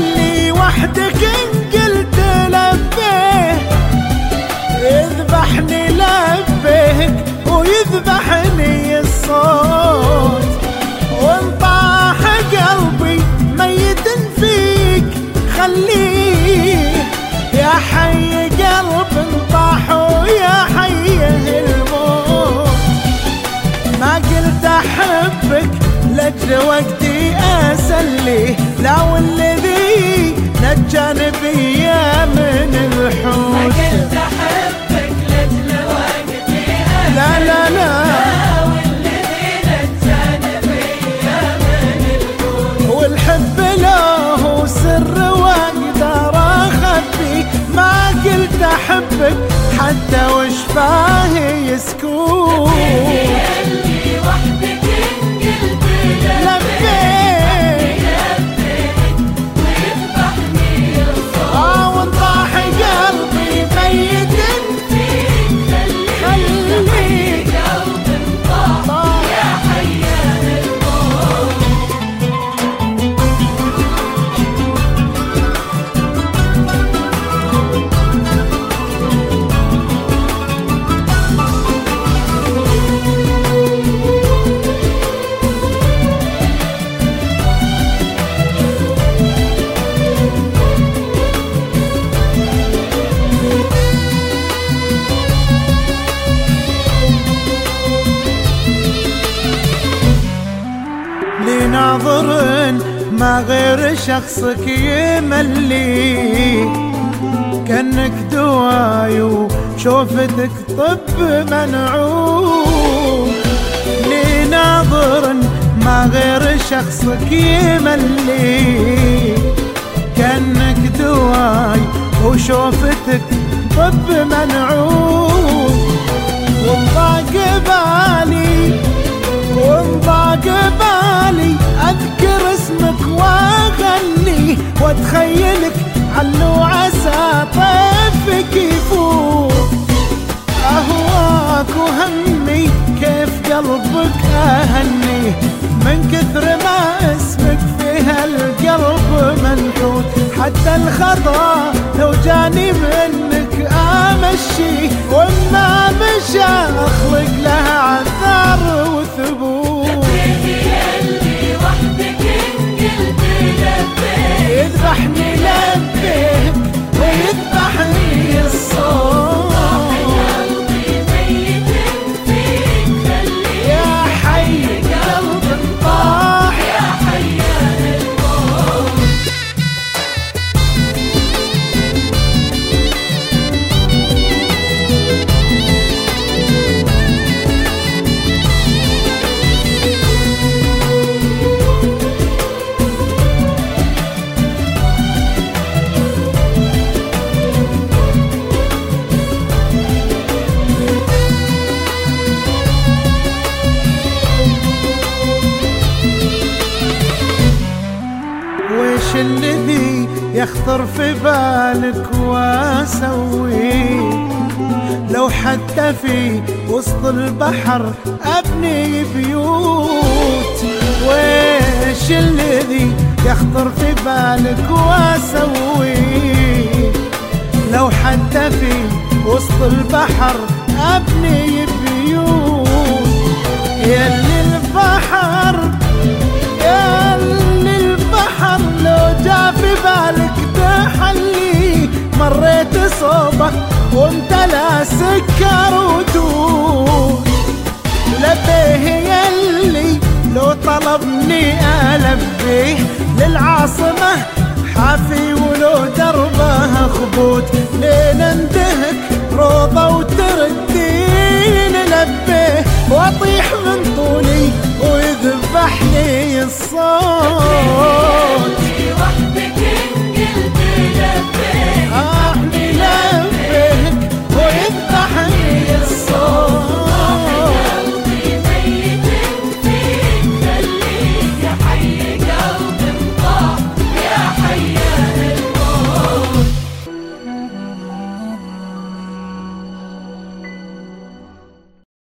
اللي وحدك ان قلت لبيه يذبحني لبيك ويذبحني الصوت. وانطاح قلبي ميت فيك. خليه يا حي قلب انطاح ويا حي الموت. ما قلت أحبك لاجل وقتي أسلي. لا والذي نجاني بيا من الحوت. قلت احبك لا لا لا. والذي نجاني بيا من الكون والحب سر واقدر ما قلت أحبك حتى وشفاه يسكون. ناظر ما غير شخصك يملي. كأنك دواي وشوفتك طب منعوم. لي ناظر ما غير شخصك يملي؟ كأنك دواي وشوفتك طب منعوم. واتخيلك علو عسى طيفك يفوق أهواك وهمي كيف قلبك أهني؟ من كثر ما اسمك فيها القلب منحوت. حتى الخطأ لو جاني منك وش الذي يخطر في بالك واسوي. لو حتى في وسط البحر أبني بيوت. وش الذي يخطر في بالك واسوي. لو حتى في وسط البحر أبني بيوت. يلي صوبك وانت لا سكر ودود. لبيه يلي لو طلبني ألبيه للعاصمة حافي ولو دربه خبوت لين اندهك روضة وتردين لبيه واطيح